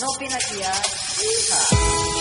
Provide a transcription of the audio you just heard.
Não opina aqui, ah.